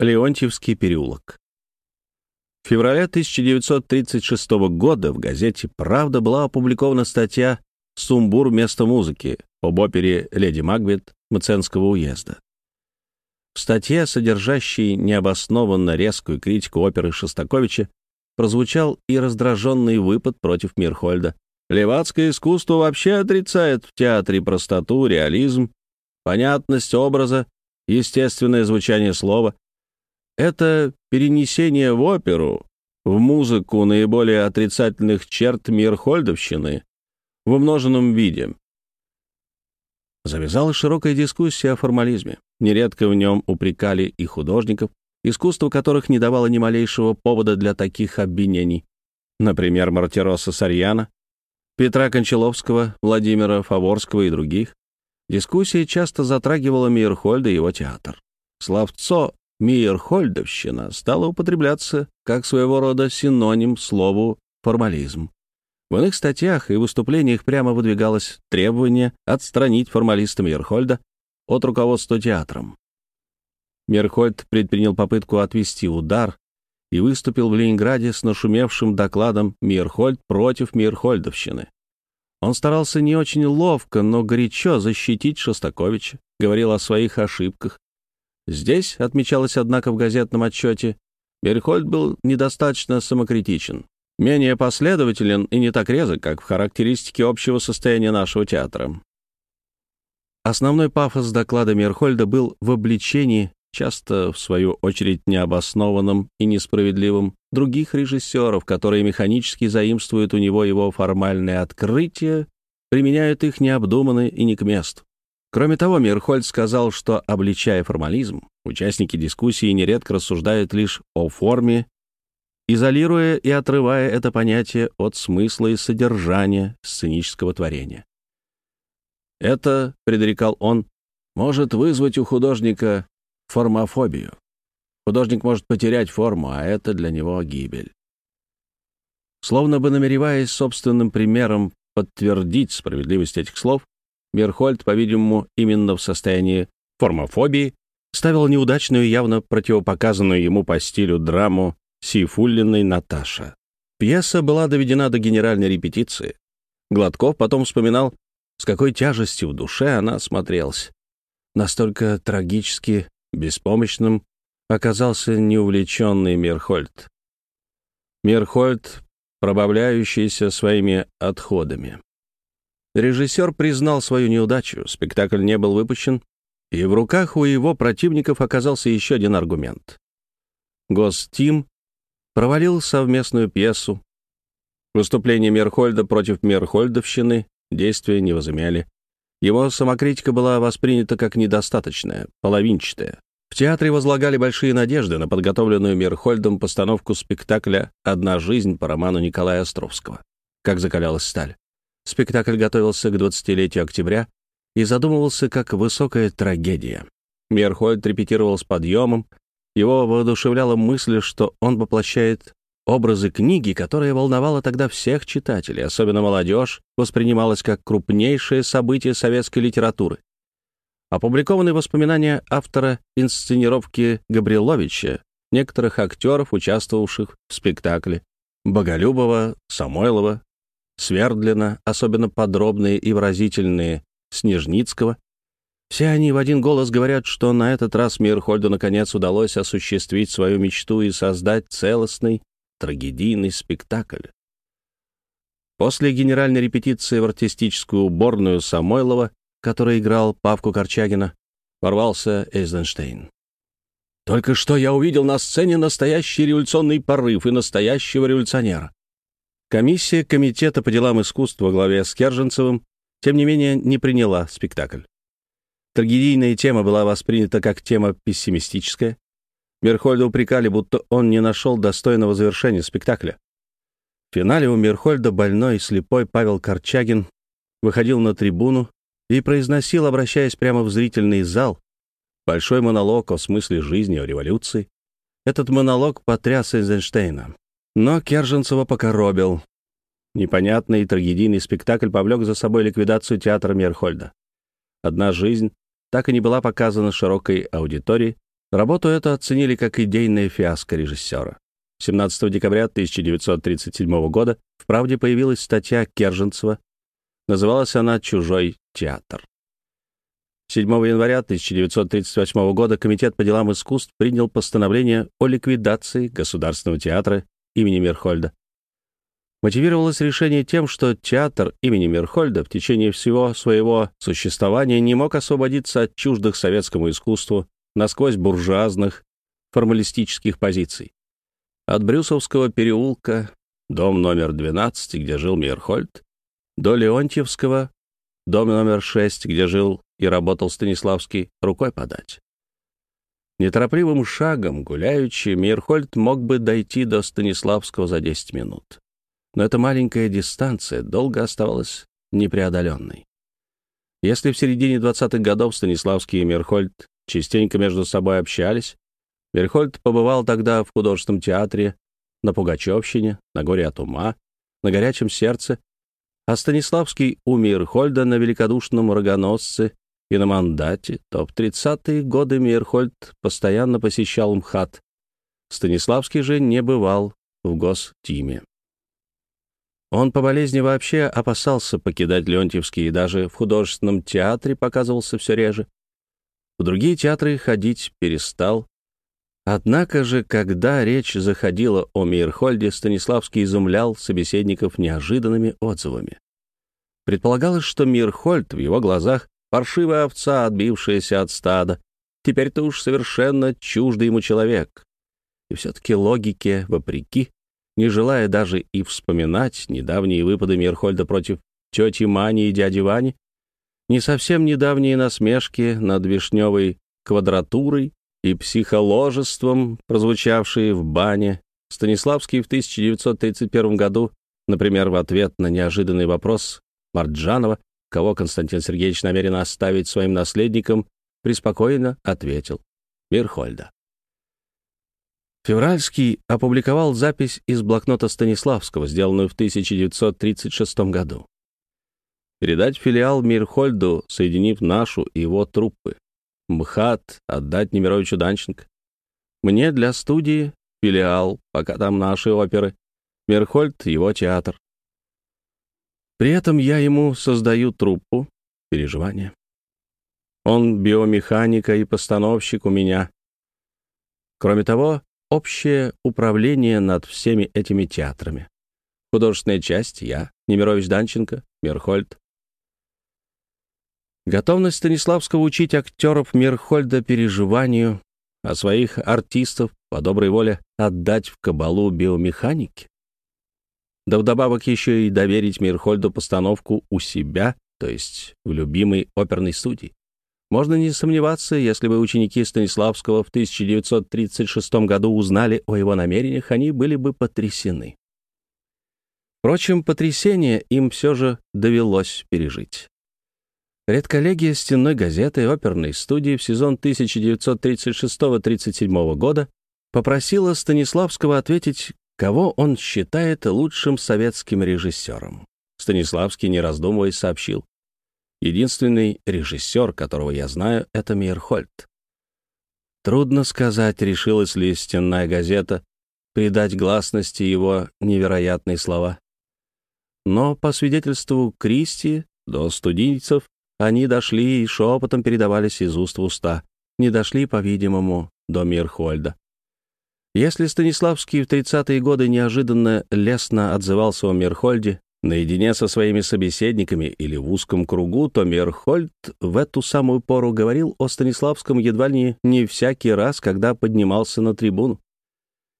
Леонтьевский переулок. В феврале 1936 года в газете «Правда» была опубликована статья «Сумбур вместо музыки» об опере «Леди Макбет» Мценского уезда. В статье, содержащей необоснованно резкую критику оперы Шостаковича, прозвучал и раздраженный выпад против Мирхольда. Левацкое искусство вообще отрицает в театре простоту, реализм, понятность образа, естественное звучание слова. Это перенесение в оперу, в музыку наиболее отрицательных черт Мирхольдовщины в умноженном виде. Завязалась широкая дискуссия о формализме. Нередко в нем упрекали и художников, искусство которых не давало ни малейшего повода для таких обвинений. Например, Мартироса Сарьяна, Петра Кончаловского, Владимира Фаворского и других. Дискуссия часто затрагивала Мейерхольда и его театр. Словцо «Мейерхольдовщина» стало употребляться как своего рода синоним слову «формализм». В иных статьях и выступлениях прямо выдвигалось требование отстранить формалиста Мейерхольда от руководства театром. Мерхольд предпринял попытку отвести удар и выступил в Ленинграде с нашумевшим докладом «Мирхольд против Мирхольдовщины». Он старался не очень ловко, но горячо защитить Шостаковича, говорил о своих ошибках. Здесь, отмечалось, однако, в газетном отчете, Мирхольд был недостаточно самокритичен, менее последователен и не так резок, как в характеристике общего состояния нашего театра. Основной пафос доклада Мерхольда был в обличении, часто, в свою очередь, необоснованным и несправедливым, других режиссеров, которые механически заимствуют у него его формальные открытия, применяют их необдуманно и не к месту. Кроме того, Мирхольд сказал, что, обличая формализм, участники дискуссии нередко рассуждают лишь о форме, изолируя и отрывая это понятие от смысла и содержания сценического творения. Это, предрекал он, может вызвать у художника формофобию. Художник может потерять форму, а это для него гибель. Словно бы намереваясь собственным примером подтвердить справедливость этих слов, Мерхольд, по-видимому, именно в состоянии формофобии, ставил неудачную, явно противопоказанную ему по стилю драму Сейфуллиной «Наташа». Пьеса была доведена до генеральной репетиции. Гладков потом вспоминал, с какой тяжестью в душе она смотрелась. Настолько трагически беспомощным оказался неувлеченный Мерхольд. Мерхольд, пробавляющийся своими отходами. Режиссер признал свою неудачу, спектакль не был выпущен, и в руках у его противников оказался еще один аргумент. Гостим провалил совместную пьесу. Выступление Мерхольда против Мерхольдовщины действия не возымели. Его самокритика была воспринята как недостаточная, половинчатая. В театре возлагали большие надежды на подготовленную Мирхольдом постановку спектакля «Одна жизнь» по роману Николая Островского. Как закалялась сталь. Спектакль готовился к 20-летию октября и задумывался как высокая трагедия. Мирхольд репетировал с подъемом, его воодушевляла мысль, что он воплощает образы книги, которая волновала тогда всех читателей, особенно молодежь, воспринималась как крупнейшее событие советской литературы. Опубликованы воспоминания автора инсценировки Габриловича, некоторых актеров, участвовавших в спектакле, Боголюбова, Самойлова, Свердлина, особенно подробные и выразительные, Снежницкого. Все они в один голос говорят, что на этот раз Мирхольду наконец удалось осуществить свою мечту и создать целостный, трагедийный спектакль. После генеральной репетиции в артистическую уборную Самойлова, который играл Павку Корчагина, ворвался Эйзенштейн. «Только что я увидел на сцене настоящий революционный порыв и настоящего революционера». Комиссия Комитета по делам искусства во главе с Керженцевым, тем не менее, не приняла спектакль. Трагедийная тема была воспринята как тема пессимистическая, Мерхольда упрекали, будто он не нашел достойного завершения спектакля. В финале у Мерхольда больной и слепой Павел Корчагин выходил на трибуну и произносил, обращаясь прямо в зрительный зал, большой монолог о смысле жизни, о революции. Этот монолог потряс Эйзенштейна. Но Керженцева покоробил. Непонятный и трагедийный спектакль повлек за собой ликвидацию театра Мерхольда. Одна жизнь так и не была показана широкой аудитории, Работу эту оценили как идейное фиаско режиссера. 17 декабря 1937 года в «Правде» появилась статья Керженцева. Называлась она «Чужой театр». 7 января 1938 года Комитет по делам искусств принял постановление о ликвидации Государственного театра имени Мерхольда. Мотивировалось решение тем, что театр имени Мерхольда в течение всего своего существования не мог освободиться от чуждых советскому искусству насквозь буржуазных формалистических позиций. От Брюсовского переулка, дом номер 12, где жил Мейерхольд, до Леонтьевского, дом номер 6, где жил и работал Станиславский, рукой подать. Неторопливым шагом, гуляючи, Мейерхольд мог бы дойти до Станиславского за 10 минут. Но эта маленькая дистанция долго оставалась непреодоленной. Если в середине 20-х годов Станиславский и Мейерхольд частенько между собой общались, Мейерхольд побывал тогда в художественном театре, на Пугачевщине, на Горе от ума, на Горячем сердце, а Станиславский у Мейерхольда на великодушном рогоносце и на мандате, то в 30-е годы Мейерхольд постоянно посещал МХАТ. Станиславский же не бывал в Гостиме. Он по болезни вообще опасался покидать Леонтьевский и даже в художественном театре показывался все реже. В другие театры ходить перестал. Однако же, когда речь заходила о Мейерхольде, Станиславский изумлял собеседников неожиданными отзывами. Предполагалось, что Мирхольд в его глазах паршивая овца, отбившаяся от стада. Теперь-то уж совершенно чуждый ему человек. И все-таки логике, вопреки, не желая даже и вспоминать недавние выпады Мирхольда против тети Мани и дяди Вани, не совсем недавние насмешки над вишневой квадратурой и психоложеством, прозвучавшие в бане, Станиславский в 1931 году, например, в ответ на неожиданный вопрос Марджанова, кого Константин Сергеевич намерен оставить своим наследником, преспокойно ответил Мирхольда. Февральский опубликовал запись из блокнота Станиславского, сделанную в 1936 году. Передать филиал Мирхольду, соединив нашу и его труппы. МХАТ отдать Немировичу Данченко. Мне для студии филиал, пока там наши оперы. Мирхольд — его театр. При этом я ему создаю труппу, переживания. Он биомеханика и постановщик у меня. Кроме того, общее управление над всеми этими театрами. Художественная часть — я, Немирович Данченко, Мерхольд. Готовность Станиславского учить актеров Мерхольда переживанию, а своих артистов по доброй воле отдать в кабалу биомеханики. Да вдобавок еще и доверить Мирхольду постановку у себя, то есть в любимой оперной студии. Можно не сомневаться, если бы ученики Станиславского в 1936 году узнали о его намерениях, они были бы потрясены. Впрочем, потрясение им все же довелось пережить. Редколлегия стенной газеты оперной студии в сезон 1936-37 года попросила Станиславского ответить, кого он считает лучшим советским режиссером. Станиславский, не раздумывая, сообщил. Единственный режиссер, которого я знаю, — это Мейерхольд. Трудно сказать, решилась ли стенная газета придать гласности его невероятные слова. Но, по свидетельству Кристи, до студийцев они дошли и шепотом передавались из уст в уста, не дошли, по-видимому, до Мирхольда. Если Станиславский в 30-е годы неожиданно лестно отзывался о Мирхольде, Наедине со своими собеседниками или в узком кругу, то Мерхольд в эту самую пору говорил о Станиславском едва ли не всякий раз, когда поднимался на трибуну.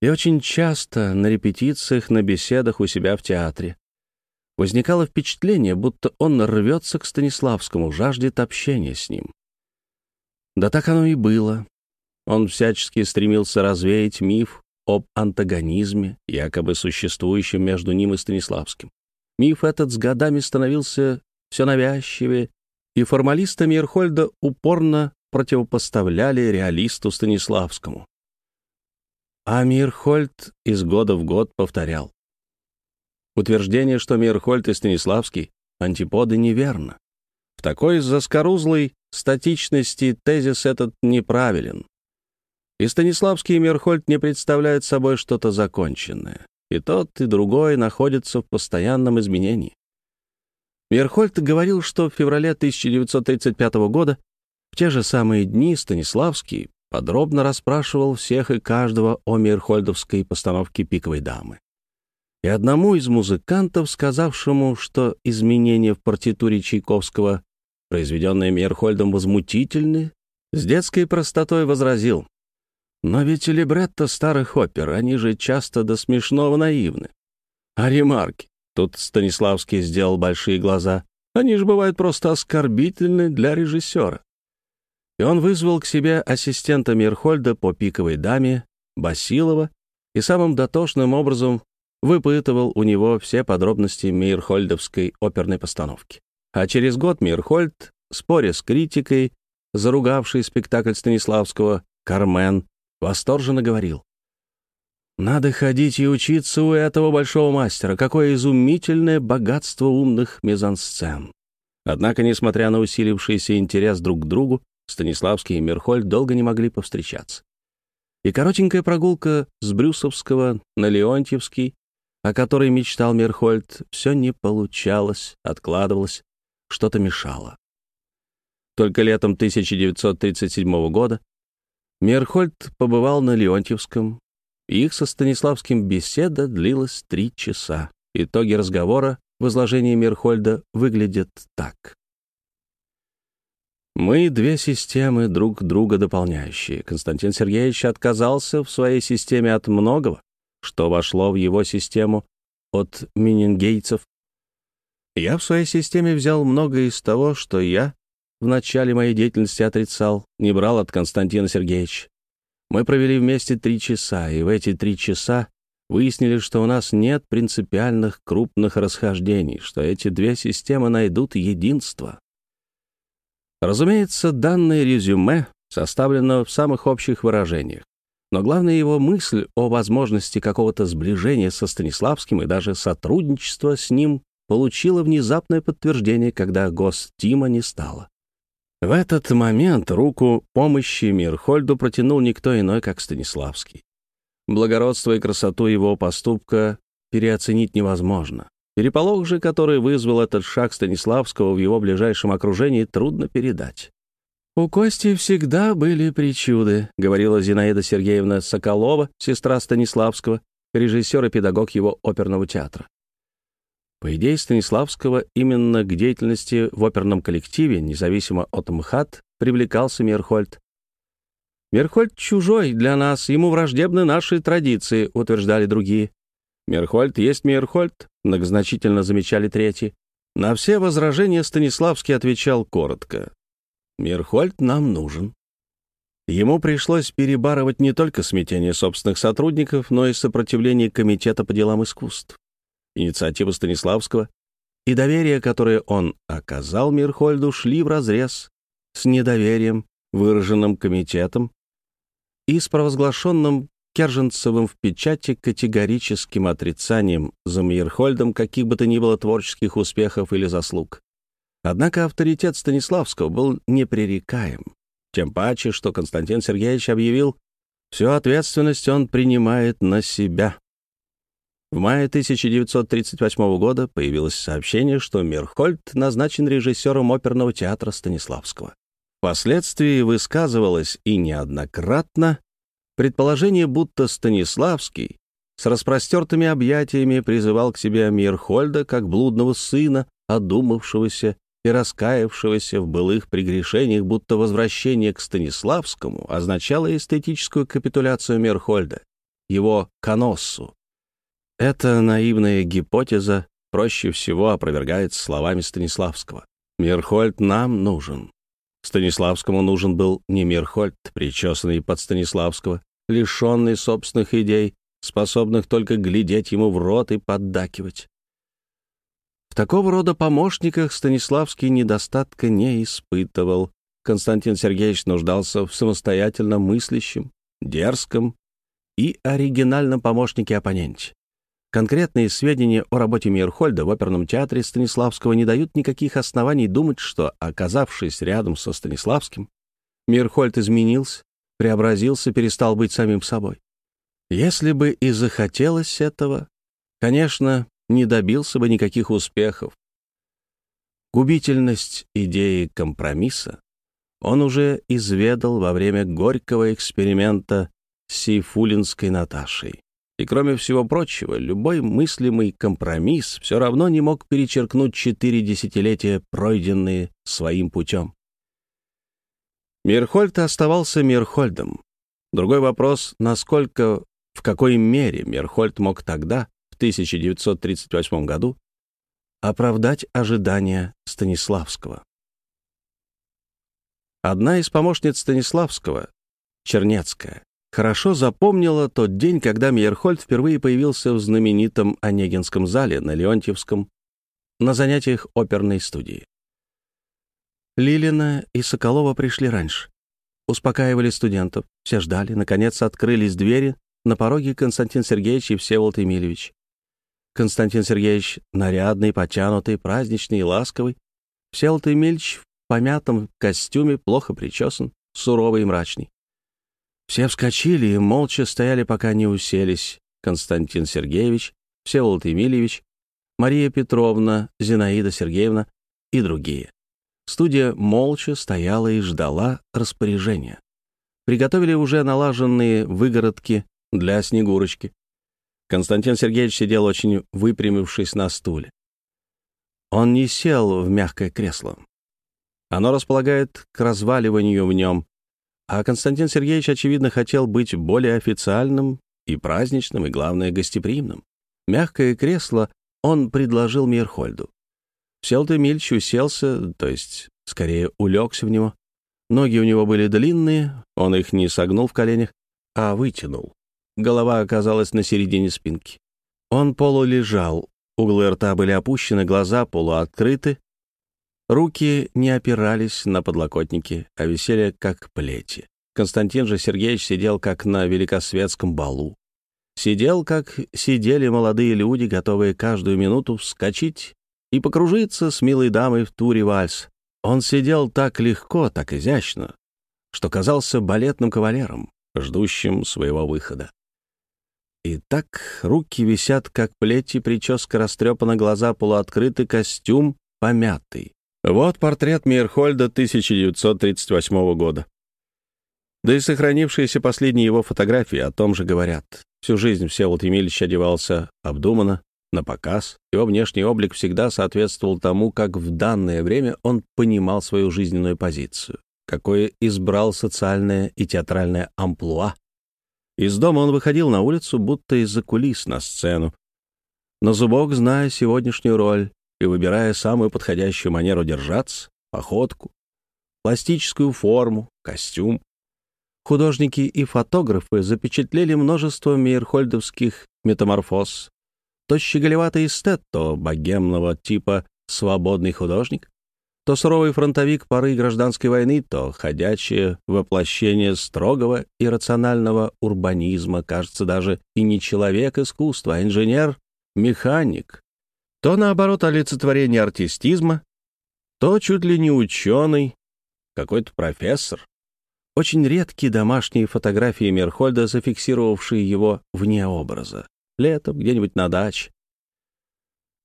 И очень часто на репетициях, на беседах у себя в театре. Возникало впечатление, будто он рвется к Станиславскому, жаждет общения с ним. Да так оно и было. Он всячески стремился развеять миф об антагонизме, якобы существующем между ним и Станиславским. Миф этот с годами становился все навязчивее, и формалисты Мирхольда упорно противопоставляли реалисту Станиславскому. А Мирхольд из года в год повторял. Утверждение, что Мирхольд и Станиславский — антиподы, неверно. В такой заскорузлой статичности тезис этот неправилен. И Станиславский и Мерхольд не представляют собой что-то законченное. И тот, и другой находятся в постоянном изменении. Мерхольд говорил, что в феврале 1935 года в те же самые дни Станиславский подробно расспрашивал всех и каждого о Мирхольдовской постановке «Пиковой дамы». И одному из музыкантов, сказавшему, что изменения в партитуре Чайковского, произведенные Мирхольдом, возмутительны, с детской простотой возразил, «Но ведь либретто старых опер, они же часто до смешного наивны. А ремарки? Тут Станиславский сделал большие глаза. Они же бывают просто оскорбительны для режиссера и он вызвал к себе ассистента Мирхольда по пиковой даме Басилова и самым дотошным образом выпытывал у него все подробности Мирхольдовской оперной постановки. А через год Мирхольд, споря с критикой, заругавший спектакль Станиславского «Кармен», восторженно говорил. «Надо ходить и учиться у этого большого мастера. Какое изумительное богатство умных мизансцен!» Однако, несмотря на усилившийся интерес друг к другу, Станиславский и Мерхольд долго не могли повстречаться. И коротенькая прогулка с Брюсовского на Леонтьевский, о которой мечтал Мерхольд, все не получалось, откладывалось, что-то мешало. Только летом 1937 года Мерхольд побывал на Леонтьевском, их со Станиславским беседа длилась три часа. Итоги разговора в изложении Мерхольда выглядят так. Мы две системы, друг друга дополняющие. Константин Сергеевич отказался в своей системе от многого, что вошло в его систему от менингейцев. Я в своей системе взял многое из того, что я в начале моей деятельности отрицал, не брал от Константина Сергеевича. Мы провели вместе три часа, и в эти три часа выяснили, что у нас нет принципиальных крупных расхождений, что эти две системы найдут единство. Разумеется, данное резюме составлено в самых общих выражениях. Но главная его мысль о возможности какого-то сближения со Станиславским и даже сотрудничества с ним получила внезапное подтверждение, когда Гостима не стало. В этот момент руку помощи Мирхольду протянул никто иной, как Станиславский. Благородство и красоту его поступка переоценить невозможно. Переполох же, который вызвал этот шаг Станиславского в его ближайшем окружении, трудно передать. «У Кости всегда были причуды», — говорила Зинаида Сергеевна Соколова, сестра Станиславского, режиссер и педагог его оперного театра. По идее Станиславского, именно к деятельности в оперном коллективе, независимо от МХАТ, привлекался Мерхольд. «Мерхольд чужой для нас, ему враждебны наши традиции», — утверждали другие. «Мерхольд есть Мерхольд», — многозначительно замечали третьи. На все возражения Станиславский отвечал коротко. «Мерхольд нам нужен». Ему пришлось перебарывать не только смятение собственных сотрудников, но и сопротивление Комитета по делам искусств. Инициатива Станиславского и доверие, которое он оказал Мирхольду, шли вразрез с недоверием, выраженным комитетом, и с провозглашенным Керженцевым в печати категорическим отрицанием за Мейерхольдом каких бы то ни было творческих успехов или заслуг. Однако авторитет Станиславского был непререкаем. Тем паче, что Константин Сергеевич объявил, всю ответственность он принимает на себя. В мае 1938 года появилось сообщение, что Мирхольд назначен режиссером оперного театра Станиславского. Впоследствии высказывалось и неоднократно Предположение, будто Станиславский с распростертыми объятиями призывал к себе Мирхольда как блудного сына, одумавшегося и раскаявшегося в былых прегрешениях, будто возвращение к Станиславскому означало эстетическую капитуляцию Мирхольда, его коноссу. Эта наивная гипотеза проще всего опровергается словами Станиславского. «Мирхольд нам нужен». Станиславскому нужен был не Мирхольд, причесанный под Станиславского, лишенный собственных идей, способных только глядеть ему в рот и поддакивать. В такого рода помощниках Станиславский недостатка не испытывал. Константин Сергеевич нуждался в самостоятельно мыслящем, дерзком и оригинальном помощнике-оппоненте. Конкретные сведения о работе Мейерхольда в оперном театре Станиславского не дают никаких оснований думать, что, оказавшись рядом со Станиславским, Мейерхольд изменился, преобразился, перестал быть самим собой. Если бы и захотелось этого, конечно, не добился бы никаких успехов. Губительность идеи компромисса он уже изведал во время горького эксперимента с Сейфулинской Наташей. И кроме всего прочего, любой мыслимый компромисс все равно не мог перечеркнуть четыре десятилетия, пройденные своим путем. Мирхольд оставался Мирхольдом. Другой вопрос, насколько, в какой мере Мирхольд мог тогда, в 1938 году, оправдать ожидания Станиславского. Одна из помощниц Станиславского, Чернецкая, хорошо запомнила тот день, когда Мейерхольд впервые появился в знаменитом Онегинском зале на Леонтьевском на занятиях оперной студии. Лилина и Соколова пришли раньше. Успокаивали студентов, все ждали. Наконец открылись двери. На пороге Константин Сергеевич и Всеволод Емельевич. Константин Сергеевич нарядный, потянутый, праздничный и ласковый. Всеволод Емельевич в помятом костюме, плохо причесан, суровый и мрачный. Все вскочили и молча стояли, пока не уселись. Константин Сергеевич, Всеволод Емельевич, Мария Петровна, Зинаида Сергеевна и другие. Студия молча стояла и ждала распоряжения. Приготовили уже налаженные выгородки для Снегурочки. Константин Сергеевич сидел очень выпрямившись на стуле. Он не сел в мягкое кресло. Оно располагает к разваливанию в нем, а Константин Сергеевич, очевидно, хотел быть более официальным и праздничным, и, главное, гостеприимным. Мягкое кресло он предложил Мирхольду. Всеволод Эмильевич уселся, то есть, скорее, улегся в него. Ноги у него были длинные, он их не согнул в коленях, а вытянул. Голова оказалась на середине спинки. Он полулежал, углы рта были опущены, глаза полуоткрыты. Руки не опирались на подлокотники, а висели как плети. Константин же Сергеевич сидел как на великосветском балу. Сидел, как сидели молодые люди, готовые каждую минуту вскочить и покружиться с милой дамой в туре вальс. Он сидел так легко, так изящно, что казался балетным кавалером, ждущим своего выхода. И так руки висят, как плети, прическа растрепана, глаза полуоткрыты, костюм помятый. Вот портрет Мейерхольда 1938 года. Да и сохранившиеся последние его фотографии о том же говорят. Всю жизнь Всеволод Емельевич одевался обдуманно, на показ. Его внешний облик всегда соответствовал тому, как в данное время он понимал свою жизненную позицию, какое избрал социальное и театральное амплуа. Из дома он выходил на улицу, будто из-за кулис на сцену. На зубок, зная сегодняшнюю роль и выбирая самую подходящую манеру держаться, походку, пластическую форму, костюм, художники и фотографы запечатлели множество мейерхольдовских метаморфоз, то щеголеватый эстет, то богемного типа свободный художник, то суровый фронтовик поры гражданской войны, то ходячее воплощение строгого и рационального урбанизма, кажется, даже и не человек искусства, а инженер, механик, то, наоборот, олицетворение артистизма, то чуть ли не ученый, какой-то профессор. Очень редкие домашние фотографии Мерхольда, зафиксировавшие его вне образа летом, где-нибудь на даче.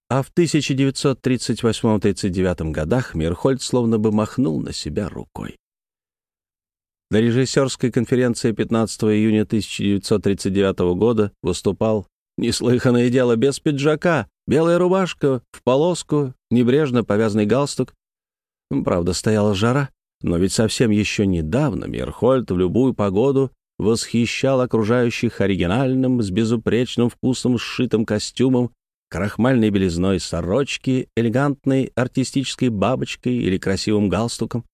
А в 1938-39 годах Мирхольд словно бы махнул на себя рукой. На режиссерской конференции 15 июня 1939 года выступал неслыханное дело без пиджака, белая рубашка в полоску, небрежно повязанный галстук. Правда, стояла жара, но ведь совсем еще недавно Мирхольд в любую погоду восхищал окружающих оригинальным, с безупречным вкусом сшитым костюмом, крахмальной белизной сорочки, элегантной артистической бабочкой или красивым галстуком.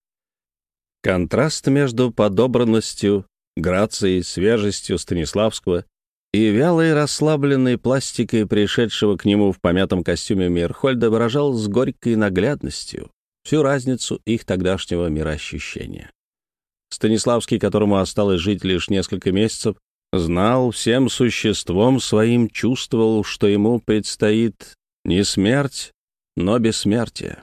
Контраст между подобранностью, грацией, свежестью Станиславского и вялой расслабленной пластикой пришедшего к нему в помятом костюме Мирхольда выражал с горькой наглядностью всю разницу их тогдашнего мироощущения. Станиславский, которому осталось жить лишь несколько месяцев, знал всем существом своим, чувствовал, что ему предстоит не смерть, но бессмертие.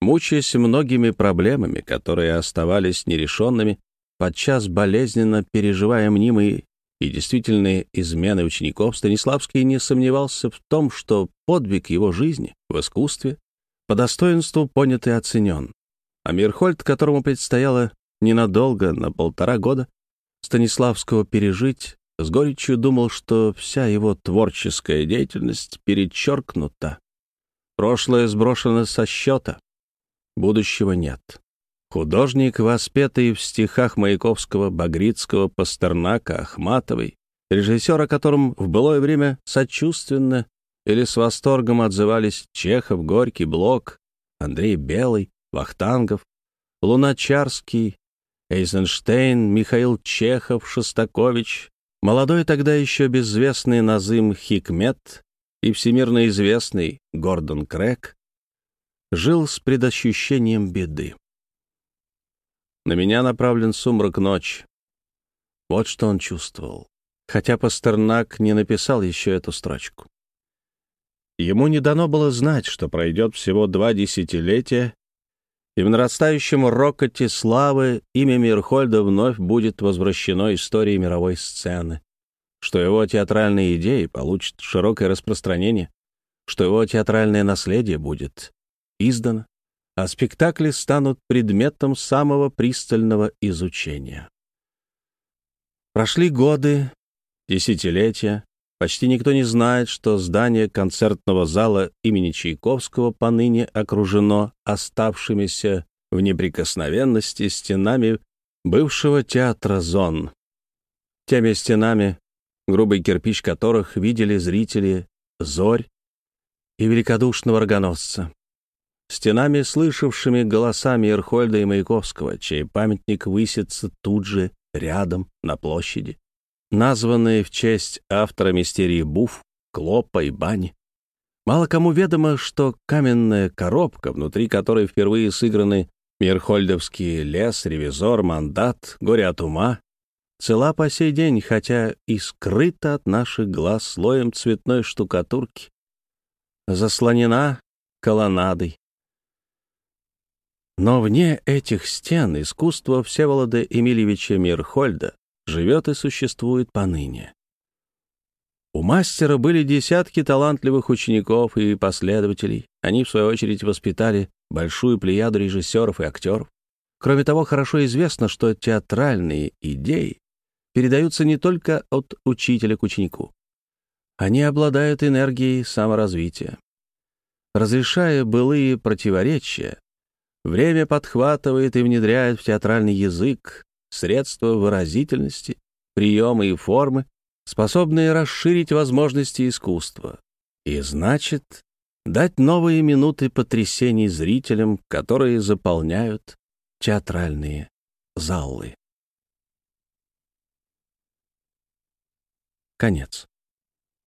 Мучаясь многими проблемами, которые оставались нерешенными, подчас болезненно переживая мнимые и действительные измены учеников, Станиславский не сомневался в том, что подвиг его жизни в искусстве по достоинству понят и оценен. А Мирхольд, которому предстояло ненадолго, на полтора года, Станиславского пережить, с горечью думал, что вся его творческая деятельность перечеркнута. Прошлое сброшено со счета, будущего нет. Художник, воспетый в стихах Маяковского, Багрицкого, Пастернака, Ахматовой, режиссер, о котором в былое время сочувственно или с восторгом отзывались Чехов, Горький, Блок, Андрей Белый, Вахтангов, Луначарский, Эйзенштейн, Михаил Чехов, Шостакович, молодой тогда еще безвестный Назым Хикмет и всемирно известный Гордон Крэк, жил с предощущением беды. На меня направлен сумрак ночи. Вот что он чувствовал. Хотя Пастернак не написал еще эту строчку. Ему не дано было знать, что пройдет всего два десятилетия, и в нарастающем рокоте славы имя Мирхольда вновь будет возвращено истории мировой сцены, что его театральные идеи получат широкое распространение, что его театральное наследие будет издано, а спектакли станут предметом самого пристального изучения. Прошли годы, десятилетия, почти никто не знает, что здание концертного зала имени Чайковского поныне окружено оставшимися в неприкосновенности стенами бывшего театра «Зон». Теми стенами, грубый кирпич которых видели зрители «Зорь» и великодушного рогоносца стенами, слышавшими голосами Ирхольда и Маяковского, чей памятник высится тут же, рядом, на площади, названные в честь автора мистерии Буф, Клопа и Бани. Мало кому ведомо, что каменная коробка, внутри которой впервые сыграны Мирхольдовский лес, ревизор, мандат, горе от ума, цела по сей день, хотя и скрыта от наших глаз слоем цветной штукатурки, заслонена колоннадой, но вне этих стен искусство Всеволода Эмильевича Мирхольда живет и существует поныне. У мастера были десятки талантливых учеников и последователей. Они, в свою очередь, воспитали большую плеяду режиссеров и актеров. Кроме того, хорошо известно, что театральные идеи передаются не только от учителя к ученику. Они обладают энергией саморазвития. Разрешая былые противоречия, Время подхватывает и внедряет в театральный язык средства выразительности, приемы и формы, способные расширить возможности искусства. И значит, дать новые минуты потрясений зрителям, которые заполняют театральные залы. Конец.